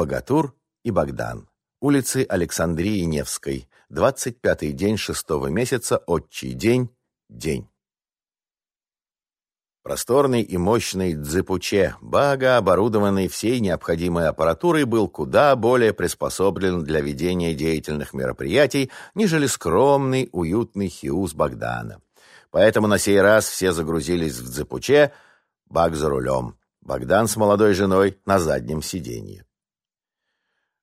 Богатур и Богдан. Улицы Александрии Невской. 25-й день шестого месяца, отчий день, день. Просторный и мощный дзепуче, бага, оборудованный всей необходимой аппаратурой, был куда более приспособлен для ведения деятельных мероприятий, нежели скромный, уютный хиус Богдана. Поэтому на сей раз все загрузились в дзепуче, баг за рулем, Богдан с молодой женой на заднем сиденье.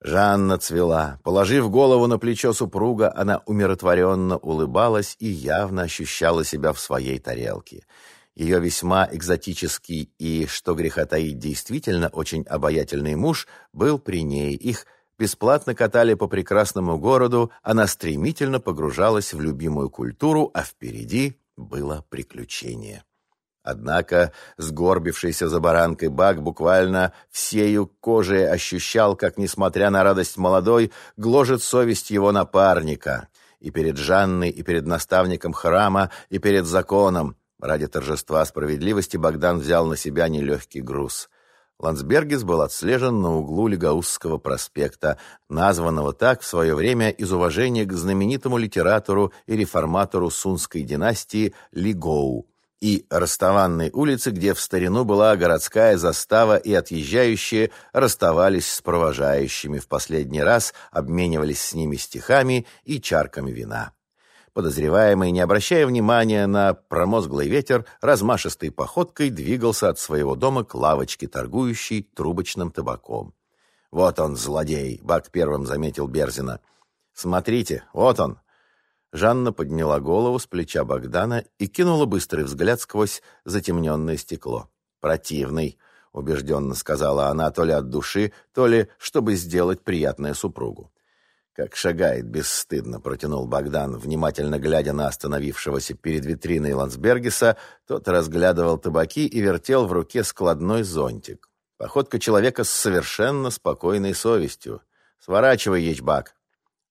Жанна цвела. Положив голову на плечо супруга, она умиротворенно улыбалась и явно ощущала себя в своей тарелке — ее весьма экзотический и, что греха таить, действительно очень обаятельный муж был при ней. Их бесплатно катали по прекрасному городу, она стремительно погружалась в любимую культуру, а впереди было приключение. Однако, сгорбившийся за баранкой Бак буквально всею кожей ощущал, как, несмотря на радость молодой, гложет совесть его напарника. И перед Жанной, и перед наставником храма, и перед законом. Ради торжества справедливости Богдан взял на себя нелегкий груз. Ландсбергис был отслежен на углу Легаусского проспекта, названного так в свое время из уважения к знаменитому литератору и реформатору сунской династии Лигоу, и Ростованной улицы, где в старину была городская застава, и отъезжающие расставались с провожающими в последний раз, обменивались с ними стихами и чарками вина. Подозреваемый, не обращая внимания на промозглый ветер, размашистой походкой двигался от своего дома к лавочке, торгующей трубочным табаком. «Вот он, злодей!» — Бак первым заметил Берзина. «Смотрите, вот он!» Жанна подняла голову с плеча Богдана и кинула быстрый взгляд сквозь затемненное стекло. «Противный!» — убежденно сказала она, то ли от души, то ли чтобы сделать приятное супругу. «Как шагает бесстыдно», — протянул Богдан, внимательно глядя на остановившегося перед витриной Ландсбергиса. Тот разглядывал табаки и вертел в руке складной зонтик. Походка человека с совершенно спокойной совестью. «Сворачивай, ечбак!»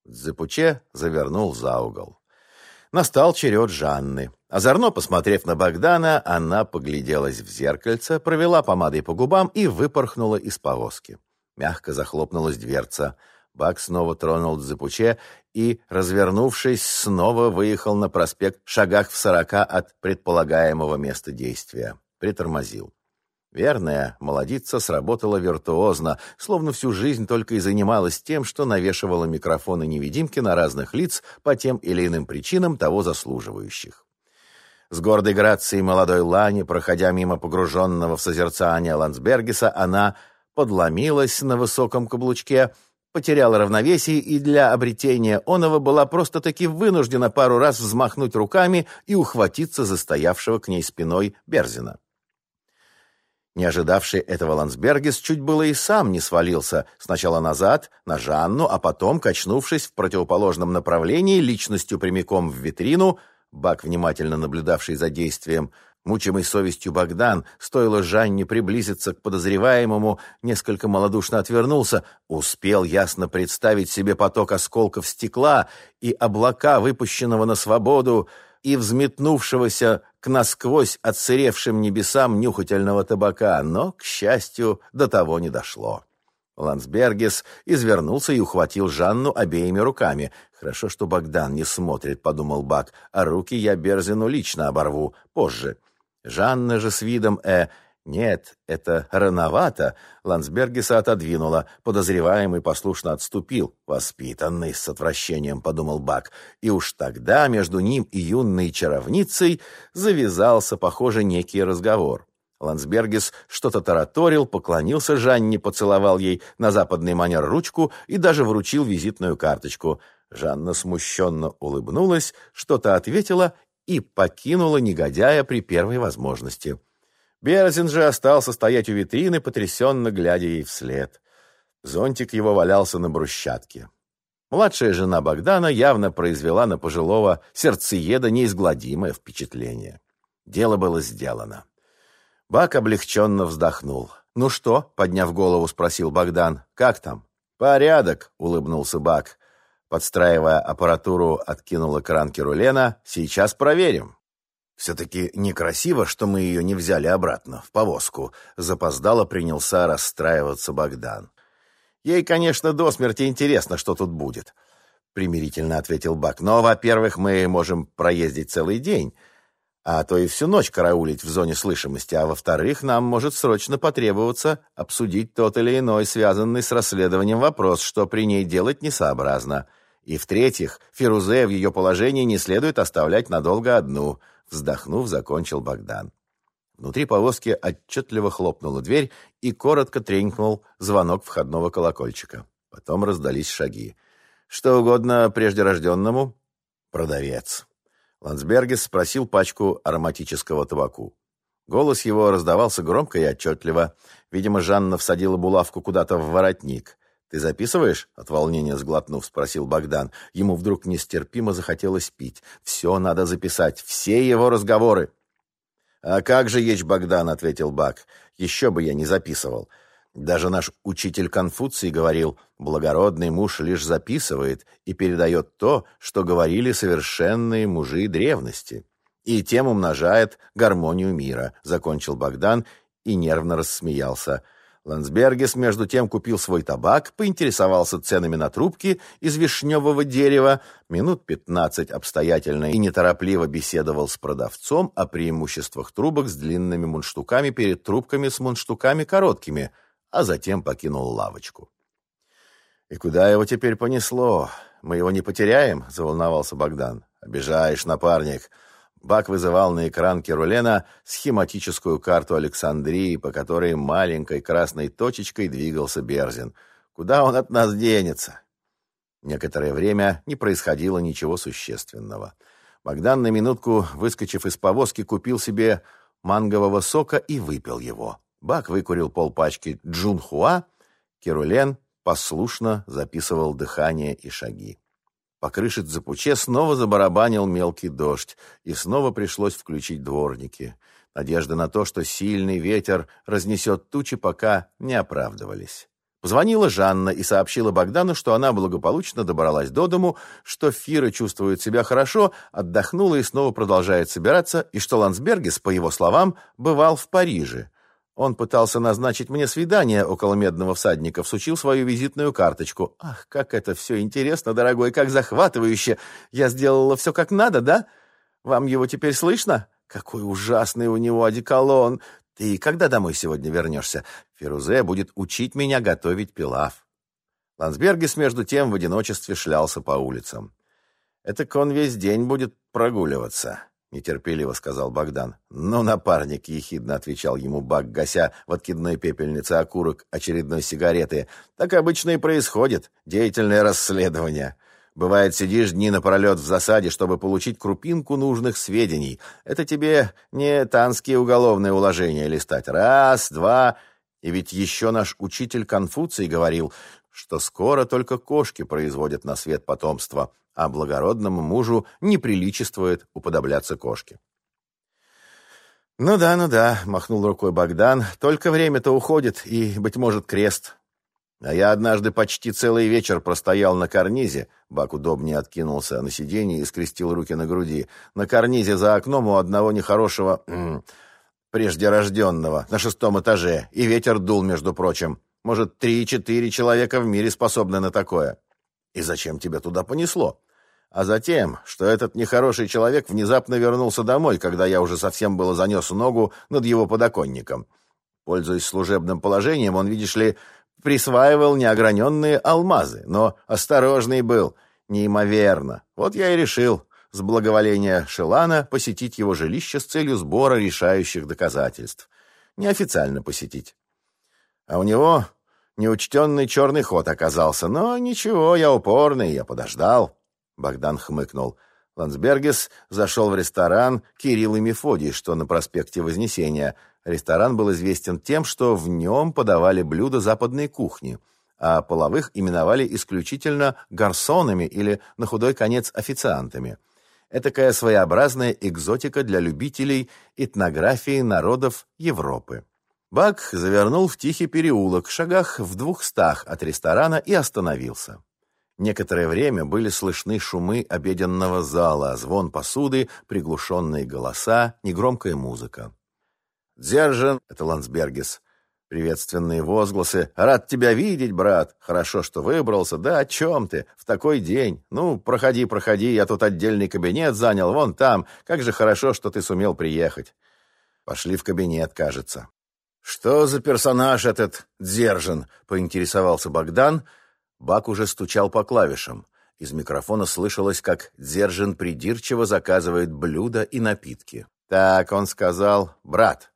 Дзепуче завернул за угол. Настал черед Жанны. Озорно посмотрев на Богдана, она погляделась в зеркальце, провела помадой по губам и выпорхнула из повозки. Мягко захлопнулась дверца — Бак снова тронул Дзепуче и, развернувшись, снова выехал на проспект в шагах в сорока от предполагаемого места действия. Притормозил. Верная молодица сработала виртуозно, словно всю жизнь только и занималась тем, что навешивала микрофоны-невидимки на разных лиц по тем или иным причинам того заслуживающих. С гордой грацией молодой Лани, проходя мимо погруженного в созерцание Ландсбергиса, она подломилась на высоком каблучке — потеряла равновесие и для обретения оного была просто-таки вынуждена пару раз взмахнуть руками и ухватиться за стоявшего к ней спиной Берзина. Не ожидавший этого Лансбергис чуть было и сам не свалился, сначала назад, на Жанну, а потом, качнувшись в противоположном направлении, личностью прямиком в витрину, Бак, внимательно наблюдавший за действием, Мучимый совестью Богдан, стоило Жанне приблизиться к подозреваемому, несколько малодушно отвернулся, успел ясно представить себе поток осколков стекла и облака, выпущенного на свободу, и взметнувшегося к насквозь отсыревшим небесам нюхательного табака, но, к счастью, до того не дошло. Лансбергес извернулся и ухватил Жанну обеими руками. «Хорошо, что Богдан не смотрит», — подумал Бак, «а руки я Берзину лично оборву позже». Жанна же с видом «э» «Нет, это рановато», Ландсбергиса отодвинула. Подозреваемый послушно отступил. «Воспитанный», — с отвращением подумал Бак. И уж тогда между ним и юной чаровницей завязался, похоже, некий разговор. Ландсбергис что-то тараторил, поклонился Жанне, поцеловал ей на западный манер ручку и даже вручил визитную карточку. Жанна смущенно улыбнулась, что-то ответила и покинула негодяя при первой возможности. Берзин же остался стоять у витрины, потрясенно глядя ей вслед. Зонтик его валялся на брусчатке. Младшая жена Богдана явно произвела на пожилого сердцееда неизгладимое впечатление. Дело было сделано. Бак облегченно вздохнул. «Ну что?» — подняв голову, спросил Богдан. «Как там?» «Порядок», — улыбнулся Бак. Подстраивая аппаратуру, откинула кранки рулена. «Сейчас проверим». «Все-таки некрасиво, что мы ее не взяли обратно, в повозку», — запоздало принялся расстраиваться Богдан. Ей, конечно, до смерти интересно, что тут будет», — примирительно ответил Бак. «Но, во-первых, мы можем проездить целый день, а то и всю ночь караулить в зоне слышимости, а во-вторых, нам может срочно потребоваться обсудить тот или иной связанный с расследованием вопрос, что при ней делать несообразно. И в-третьих, Фирузе в ее положении не следует оставлять надолго одну», — вздохнув, закончил Богдан. Внутри повозки отчетливо хлопнула дверь и коротко тренькнул звонок входного колокольчика. Потом раздались шаги. «Что угодно прежде рожденному?» «Продавец». Ландсбергес спросил пачку ароматического табаку. Голос его раздавался громко и отчетливо. Видимо, Жанна всадила булавку куда-то в воротник. «Ты записываешь?» — от волнения сглотнув, спросил Богдан. Ему вдруг нестерпимо захотелось пить. «Все надо записать, все его разговоры!» «А как же, Ечь Богдан», — ответил Бак, — «еще бы я не записывал». Даже наш учитель Конфуций говорил, благородный муж лишь записывает и передает то, что говорили совершенные мужи древности. И тем умножает гармонию мира, закончил Богдан и нервно рассмеялся. Ландсбергес, между тем, купил свой табак, поинтересовался ценами на трубки из вишневого дерева, минут пятнадцать обстоятельно и неторопливо беседовал с продавцом о преимуществах трубок с длинными мундштуками перед трубками с мундштуками короткими, а затем покинул лавочку. «И куда его теперь понесло? Мы его не потеряем?» — заволновался Богдан. «Обижаешь, напарник!» Бак вызывал на экран Керулена схематическую карту Александрии, по которой маленькой красной точечкой двигался Берзин. Куда он от нас денется? Некоторое время не происходило ничего существенного. Богдан на минутку, выскочив из повозки, купил себе мангового сока и выпил его. Бак выкурил полпачки джунхуа, Керулен послушно записывал дыхание и шаги. По крыше Цзапуче снова забарабанил мелкий дождь, и снова пришлось включить дворники. Надежда на то, что сильный ветер разнесет тучи, пока не оправдывались. Позвонила Жанна и сообщила Богдану, что она благополучно добралась до дому, что Фира чувствует себя хорошо, отдохнула и снова продолжает собираться, и что Ландсбергес, по его словам, бывал в Париже. Он пытался назначить мне свидание около медного всадника, всучил свою визитную карточку. Ах, как это все интересно, дорогой, как захватывающе! Я сделала все как надо, да? Вам его теперь слышно? Какой ужасный у него одеколон! Ты когда домой сегодня вернешься? Фирузе будет учить меня готовить пилав. Лансбергес, между тем, в одиночестве шлялся по улицам. Это он весь день будет прогуливаться нетерпеливо сказал Богдан. «Ну, напарник», — ехидно отвечал ему Бак, гася в откидной пепельнице окурок очередной сигареты. «Так обычно и происходит. Деятельное расследование. Бывает, сидишь дни напролет в засаде, чтобы получить крупинку нужных сведений. Это тебе не танские уголовные уложения листать. Раз, два... И ведь еще наш учитель Конфуций говорил, что скоро только кошки производят на свет потомство, а благородному мужу не приличествует уподобляться кошке. «Ну да, ну да», — махнул рукой Богдан, — «только время-то уходит, и, быть может, крест». А я однажды почти целый вечер простоял на карнизе, Бак удобнее откинулся на сиденье и скрестил руки на груди, на карнизе за окном у одного нехорошего прежде рожденного на шестом этаже, и ветер дул, между прочим. Может, три-четыре человека в мире способны на такое. И зачем тебя туда понесло? А затем, что этот нехороший человек внезапно вернулся домой, когда я уже совсем было занес ногу над его подоконником. Пользуясь служебным положением, он, видишь ли, присваивал неограненные алмазы, но осторожный был, неимоверно. Вот я и решил с благоволения Шелана посетить его жилище с целью сбора решающих доказательств. Неофициально посетить. А у него неучтенный черный ход оказался, но ничего, я упорный, я подождал. Богдан хмыкнул. Ландсбергес зашел в ресторан «Кирилл и Мефодий», что на проспекте Вознесения. Ресторан был известен тем, что в нем подавали блюда западной кухни, а половых именовали исключительно гарсонами или, на худой конец, официантами. Этакая своеобразная экзотика для любителей этнографии народов Европы. Бак завернул в тихий переулок, шагах в двухстах от ресторана и остановился. Некоторое время были слышны шумы обеденного зала, звон посуды, приглушенные голоса, негромкая музыка. «Дзержин» — это Ландсбергес. Приветственные возгласы. «Рад тебя видеть, брат! Хорошо, что выбрался. Да о чем ты? В такой день. Ну, проходи, проходи, я тут отдельный кабинет занял, вон там. Как же хорошо, что ты сумел приехать». Пошли в кабинет, кажется. «Что за персонаж этот Дзержин?» — поинтересовался Богдан. Бак уже стучал по клавишам. Из микрофона слышалось, как Дзержин придирчиво заказывает блюда и напитки. «Так, он сказал, брат.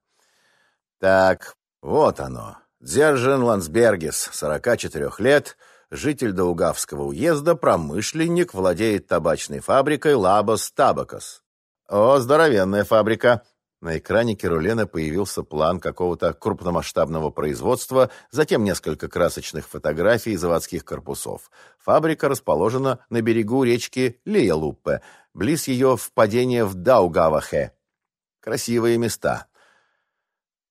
Так, вот оно. Дзержин Лансбергес, 44 лет, житель Даугавского уезда, промышленник, владеет табачной фабрикой Лабос Табакос. О, здоровенная фабрика. На экране Керулена появился план какого-то крупномасштабного производства, затем несколько красочных фотографий заводских корпусов. Фабрика расположена на берегу речки Лиелуппе, близ ее впадения в Даугавахе. Красивые места.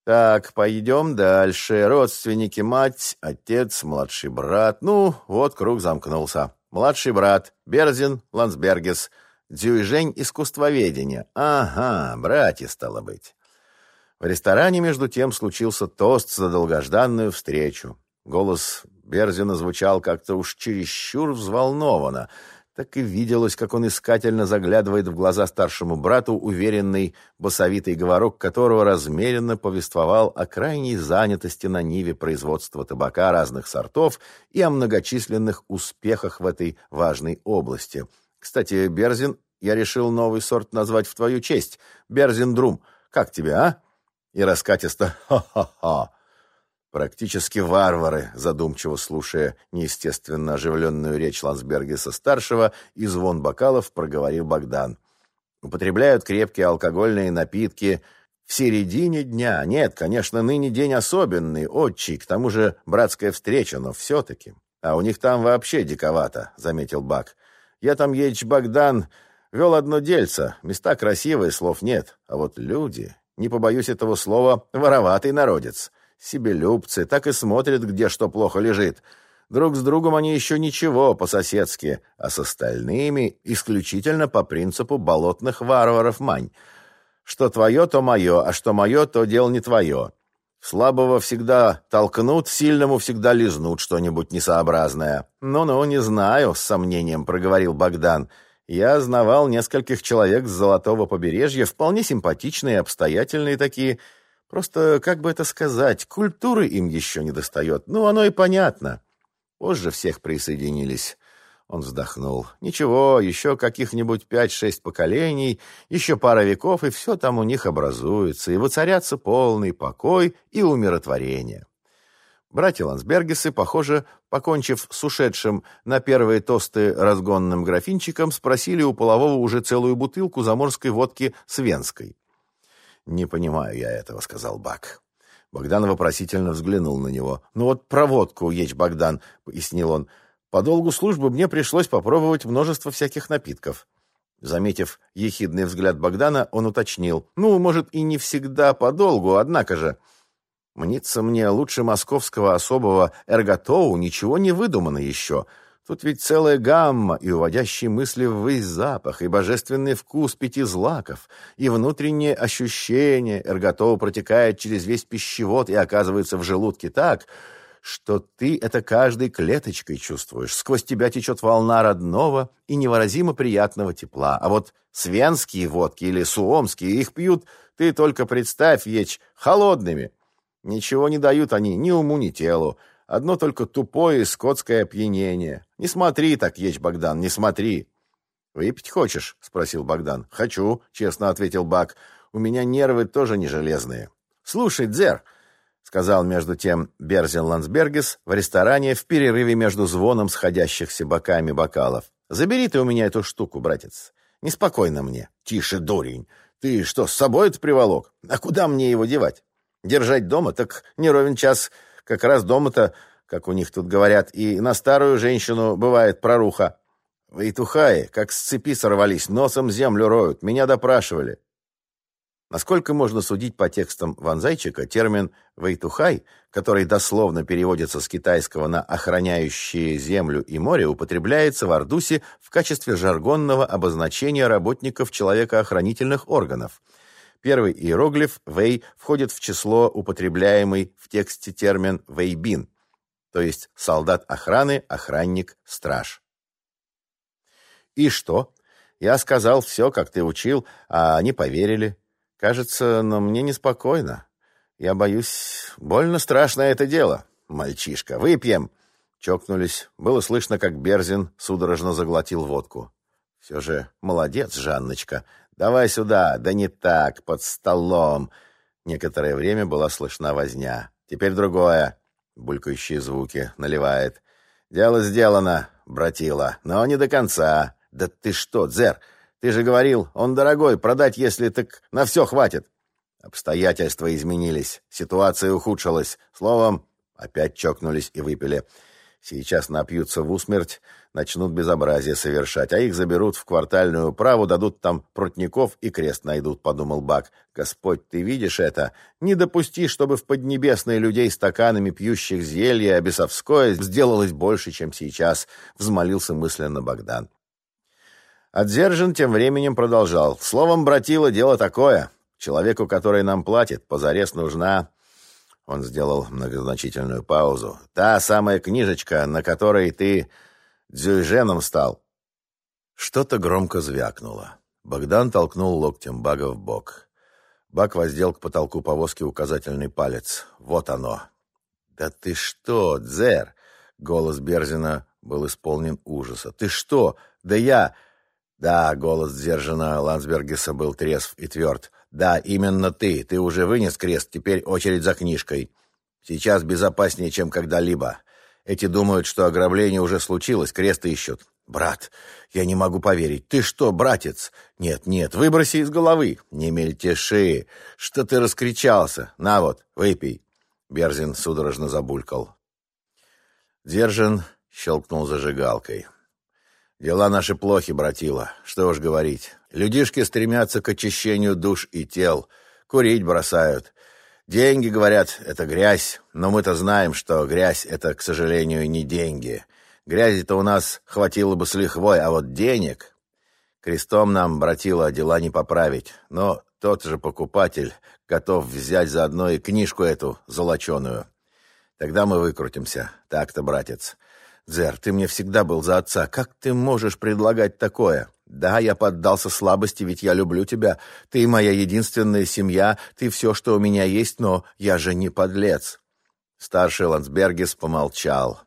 Так, пойдем дальше. Родственники, мать, отец, младший брат. Ну, вот круг замкнулся. Младший брат, Берзин, Лансбергес, Дзюйжень, искусствоведение. Ага, братья, стало быть. В ресторане, между тем, случился тост за долгожданную встречу. Голос Берзина звучал как-то уж чересчур взволнованно — так и виделось, как он искательно заглядывает в глаза старшему брату, уверенный, басовитый говорок которого размеренно повествовал о крайней занятости на ниве производства табака разных сортов и о многочисленных успехах в этой важной области. Кстати, Берзин, я решил новый сорт назвать в твою честь. Берзин Друм. Как тебе, а? И раскатисто «Ха-ха-ха». Практически варвары, задумчиво слушая неестественно оживленную речь Лансбергеса-старшего и звон бокалов, проговорил Богдан. Употребляют крепкие алкогольные напитки в середине дня. Нет, конечно, ныне день особенный, отчий, к тому же братская встреча, но все-таки. А у них там вообще диковато, заметил Бак. Я там, Еч Богдан, вел одно дельце. Места красивые, слов нет. А вот люди, не побоюсь этого слова, вороватый народец. Себелюбцы так и смотрят, где что плохо лежит. Друг с другом они еще ничего, по-соседски, а с остальными исключительно по принципу болотных варваров мань. Что твое, то мое, а что мое, то дело не твое. Слабого всегда толкнут, сильному всегда лизнут что-нибудь несообразное. «Ну-ну, не знаю», — с сомнением проговорил Богдан. «Я знавал нескольких человек с Золотого побережья, вполне симпатичные, обстоятельные такие, Просто, как бы это сказать, культуры им еще не достает. Ну, оно и понятно. Позже всех присоединились. Он вздохнул. Ничего, еще каких-нибудь пять-шесть поколений, еще пара веков, и все там у них образуется, и воцарятся полный покой и умиротворение. Братья Лансбергесы, похоже, покончив с ушедшим на первые тосты разгонным графинчиком, спросили у полового уже целую бутылку заморской водки с венской. «Не понимаю я этого», — сказал Бак. Богдан вопросительно взглянул на него. «Ну вот проводку, ечь Богдан», — пояснил он. «По долгу службы мне пришлось попробовать множество всяких напитков». Заметив ехидный взгляд Богдана, он уточнил. «Ну, может, и не всегда по долгу, однако же...» «Мнится мне, лучше московского особого эрготоу ничего не выдумано еще. Тут ведь целая гамма и уводящие мысли ввысь запах, и божественный вкус пяти злаков, и внутреннее ощущение эрготова протекает через весь пищевод и оказывается в желудке так, что ты это каждой клеточкой чувствуешь. Сквозь тебя течет волна родного и невыразимо приятного тепла. А вот свенские водки или суомские, их пьют, ты только представь, ечь, холодными. Ничего не дают они ни уму, ни телу. Одно только тупое скотское опьянение. Не смотри так, Ечь Богдан, не смотри. «Выпить хочешь?» — спросил Богдан. «Хочу», — честно ответил Бак. «У меня нервы тоже не железные». «Слушай, Дзер», — сказал между тем Берзин Лансбергес в ресторане в перерыве между звоном сходящихся боками бокалов. «Забери ты у меня эту штуку, братец. Неспокойно мне». «Тише, дурень. Ты что, с собой это приволок? А куда мне его девать? Держать дома? Так не ровен час как раз дома-то, как у них тут говорят, и на старую женщину бывает проруха. Вейтухаи, как с цепи сорвались, носом землю роют, меня допрашивали. Насколько можно судить по текстам Ванзайчика, термин «вейтухай», который дословно переводится с китайского на «охраняющие землю и море», употребляется в Ардусе в качестве жаргонного обозначения работников человекоохранительных органов – Первый иероглиф «вэй» входит в число, употребляемый в тексте термин «вэйбин», то есть солдат охраны, охранник, страж. «И что?» Я сказал все, как ты учил, а они поверили. Кажется, но мне неспокойно. Я боюсь, больно страшное это дело. Мальчишка, выпьем. Чокнулись. Было слышно, как Берзин судорожно заглотил водку. Все же молодец, Жанночка. Давай сюда. Да не так, под столом. Некоторое время была слышна возня. Теперь другое. Булькающие звуки. Наливает. Дело сделано, братила, но не до конца. Да ты что, Дзер, ты же говорил, он дорогой, продать если так на все хватит. Обстоятельства изменились, ситуация ухудшилась. Словом, опять чокнулись и выпили. Сейчас напьются в усмерть, начнут безобразие совершать, а их заберут в квартальную управу, дадут там прутников и крест найдут, подумал Бак. Господь, ты видишь это? Не допусти, чтобы в Поднебесной людей стаканами пьющих зелья, а сделалось больше, чем сейчас, взмолился мысленно Богдан. Отзержин тем временем продолжал. «Словом, братила, дело такое. Человеку, который нам платит, позарез нужна...» Он сделал многозначительную паузу. «Та самая книжечка, на которой ты дзюйженом стал». Что-то громко звякнуло. Богдан толкнул локтем Бага в бок. Баг воздел к потолку повозки указательный палец. «Вот оно!» «Да ты что, Дзер?» Голос Берзина был исполнен ужаса. «Ты что? Да я...» Да, голос сдержанного Лансбергеса был трезв и тверд. Да, именно ты. Ты уже вынес крест, теперь очередь за книжкой. Сейчас безопаснее, чем когда-либо. Эти думают, что ограбление уже случилось, крест ищут. Брат, я не могу поверить. Ты что, братец? Нет, нет, выброси из головы. Не мельтеши. Что ты раскричался? На вот, выпей. Берзин судорожно забулькал. Держин щелкнул зажигалкой. Дела наши плохи, братила. Что уж говорить. Людишки стремятся к очищению душ и тел. Курить бросают. Деньги, говорят, это грязь. Но мы-то знаем, что грязь — это, к сожалению, не деньги. Грязи-то у нас хватило бы с лихвой, а вот денег... Крестом нам, братила, дела не поправить. Но тот же покупатель готов взять заодно и книжку эту золоченую. Тогда мы выкрутимся. Так-то, братец. «Дзер, ты мне всегда был за отца. Как ты можешь предлагать такое?» «Да, я поддался слабости, ведь я люблю тебя. Ты моя единственная семья, ты все, что у меня есть, но я же не подлец». Старший Ландсбергес помолчал.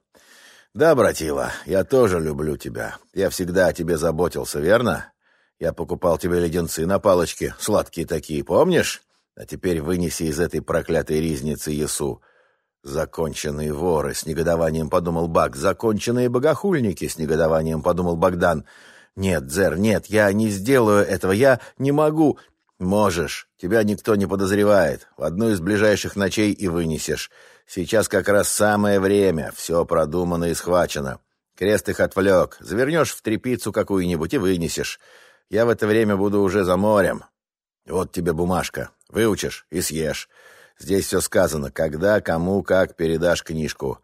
«Да, братила, я тоже люблю тебя. Я всегда о тебе заботился, верно? Я покупал тебе леденцы на палочке, сладкие такие, помнишь? А теперь вынеси из этой проклятой ризницы Ясу. «Законченные воры!» — с негодованием подумал Бак. «Законченные богохульники!» — с негодованием подумал Богдан. «Нет, Дзер, нет, я не сделаю этого, я не могу!» «Можешь. Тебя никто не подозревает. В одну из ближайших ночей и вынесешь. Сейчас как раз самое время. Все продумано и схвачено. Крест их отвлек. Завернешь в трепицу какую-нибудь и вынесешь. Я в это время буду уже за морем. Вот тебе бумажка. Выучишь и съешь. Здесь все сказано, когда, кому, как передашь книжку.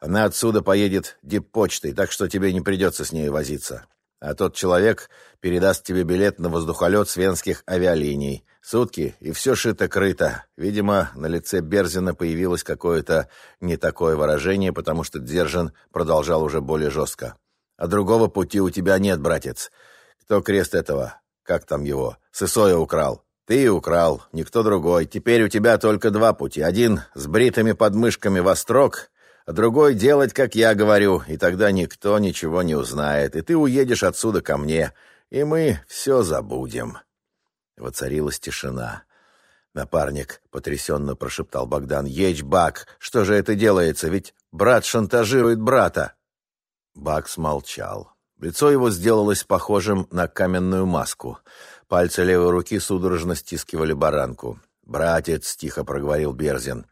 Она отсюда поедет диппочтой, так что тебе не придется с ней возиться. А тот человек передаст тебе билет на воздухолет с венских авиалиний. Сутки, и все шито-крыто. Видимо, на лице Берзина появилось какое-то не такое выражение, потому что Дзержин продолжал уже более жестко. А другого пути у тебя нет, братец. Кто крест этого? Как там его? Сысоя украл. Ты украл, никто другой. Теперь у тебя только два пути. Один с бритыми подмышками во строк, а другой делать, как я говорю, и тогда никто ничего не узнает, и ты уедешь отсюда ко мне, и мы все забудем». Воцарилась тишина. Напарник потрясенно прошептал Богдан. «Ечь, Бак, что же это делается? Ведь брат шантажирует брата!» Бак смолчал. Лицо его сделалось похожим на каменную маску — Пальцы левой руки судорожно стискивали баранку. «Братец», — тихо проговорил Берзин.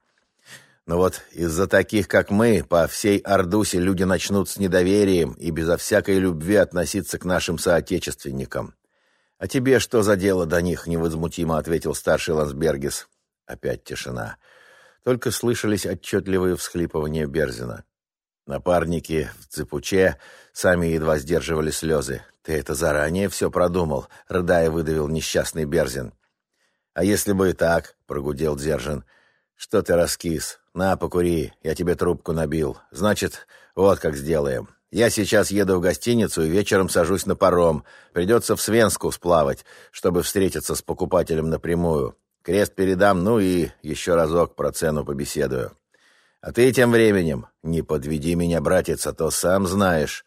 «Но вот из-за таких, как мы, по всей Ордусе люди начнут с недоверием и безо всякой любви относиться к нашим соотечественникам. А тебе что за дело до них?» — невозмутимо ответил старший Лансбергес. Опять тишина. Только слышались отчетливые всхлипывания Берзина. Напарники в цепуче сами едва сдерживали слезы. «Ты это заранее все продумал», — рыдая выдавил несчастный Берзин. «А если бы и так?» — прогудел Дзержин. «Что ты раскис? На, покури, я тебе трубку набил. Значит, вот как сделаем. Я сейчас еду в гостиницу и вечером сажусь на паром. Придется в Свенску сплавать, чтобы встретиться с покупателем напрямую. Крест передам, ну и еще разок про цену побеседую. А ты тем временем не подведи меня, братец, а то сам знаешь».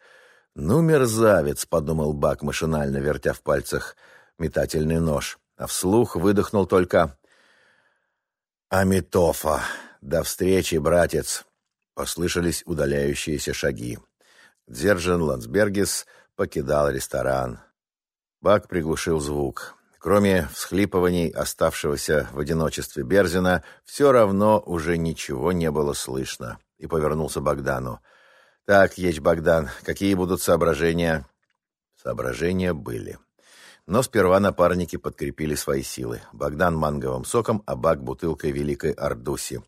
«Ну, мерзавец», — подумал Бак, машинально вертя в пальцах метательный нож, а вслух выдохнул только «Амитофа! До встречи, братец!» Послышались удаляющиеся шаги. Дзержин Ландсбергис покидал ресторан. Бак приглушил звук. Кроме всхлипываний оставшегося в одиночестве Берзина, все равно уже ничего не было слышно. И повернулся Богдану. «Так, Еч Богдан, какие будут соображения?» Соображения были. Но сперва напарники подкрепили свои силы. Богдан манговым соком, а Бак бутылкой Великой Ардуси.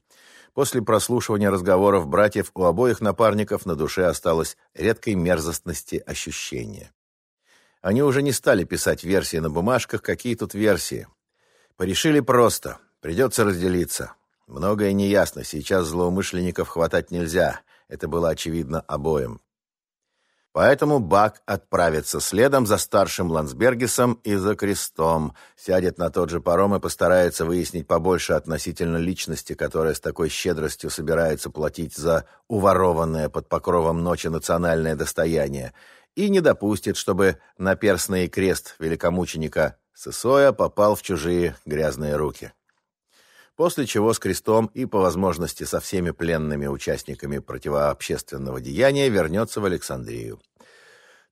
После прослушивания разговоров братьев у обоих напарников на душе осталось редкой мерзостности ощущение. Они уже не стали писать версии на бумажках, какие тут версии. Порешили просто. Придется разделиться. Многое неясно. Сейчас злоумышленников хватать нельзя. Это было очевидно обоим. Поэтому Бак отправится следом за старшим Ландсбергесом и за крестом, сядет на тот же паром и постарается выяснить побольше относительно личности, которая с такой щедростью собирается платить за уворованное под покровом ночи национальное достояние, и не допустит, чтобы наперстный крест великомученика Сысоя попал в чужие грязные руки после чего с крестом и, по возможности, со всеми пленными участниками противообщественного деяния вернется в Александрию.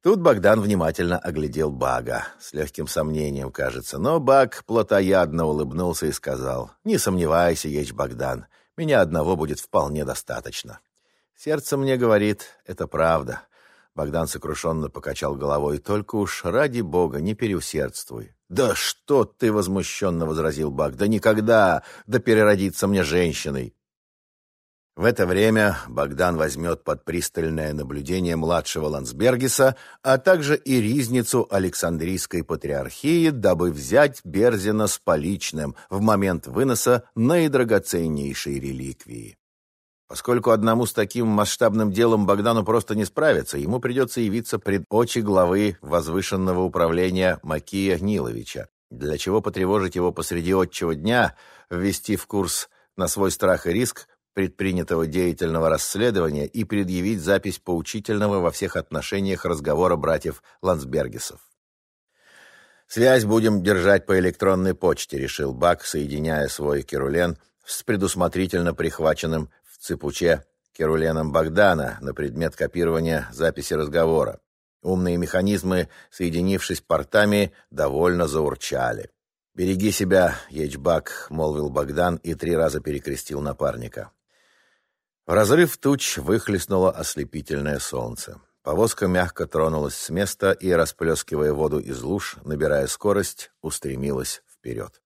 Тут Богдан внимательно оглядел Бага, с легким сомнением, кажется, но Баг плотоядно улыбнулся и сказал, «Не сомневайся, Еч Богдан, меня одного будет вполне достаточно». Сердце мне говорит, это правда. Богдан сокрушенно покачал головой. «Только уж ради бога не переусердствуй. «Да что ты!» — возмущенно возразил Бак. «Да никогда! Да переродиться мне женщиной!» В это время Богдан возьмет под пристальное наблюдение младшего Лансбергиса, а также и ризницу Александрийской патриархии, дабы взять Берзина с поличным в момент выноса наидрагоценнейшей реликвии. Поскольку одному с таким масштабным делом Богдану просто не справиться, ему придется явиться пред очи главы возвышенного управления Макия Гниловича, для чего потревожить его посреди отчего дня, ввести в курс на свой страх и риск предпринятого деятельного расследования и предъявить запись поучительного во всех отношениях разговора братьев Ландсбергесов. «Связь будем держать по электронной почте», — решил Бак, соединяя свой керулен с предусмотрительно прихваченным цепуче керуленом Богдана на предмет копирования записи разговора. Умные механизмы, соединившись портами, довольно заурчали. «Береги себя, Ечбак», — молвил Богдан и три раза перекрестил напарника. В разрыв туч выхлестнуло ослепительное солнце. Повозка мягко тронулась с места и, расплескивая воду из луж, набирая скорость, устремилась вперед.